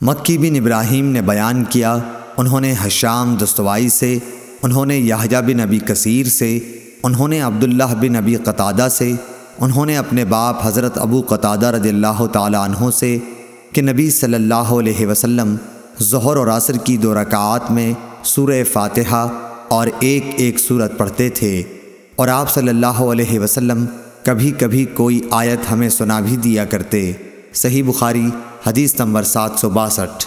مکی بن ابراہیم نے بیان کیا، انہوں نے حشام دستوائی سے، انہوں نے یحییٰ بن نبی کثیر سے، انہوں نے عبداللہ بن نبی قطادہ سے، انہوں نے اپنے باپ حضرت ابو قطادہ رضی اللہ تعالیٰ عنہ سے کہ نبی صلی اللہ علیہ وسلم ظہر اور عصر کی دو رکعات میں سورہ فاتحہ اور ایک ایک صورت پڑھتے تھے۔ اور آپ صلی اللہ علیہ وسلم کبھی کبھی کوئی آیت ہمیں سنا بھی دیا کرتے۔ صحیح بخاری حدیث نمبر سات سو باسٹھ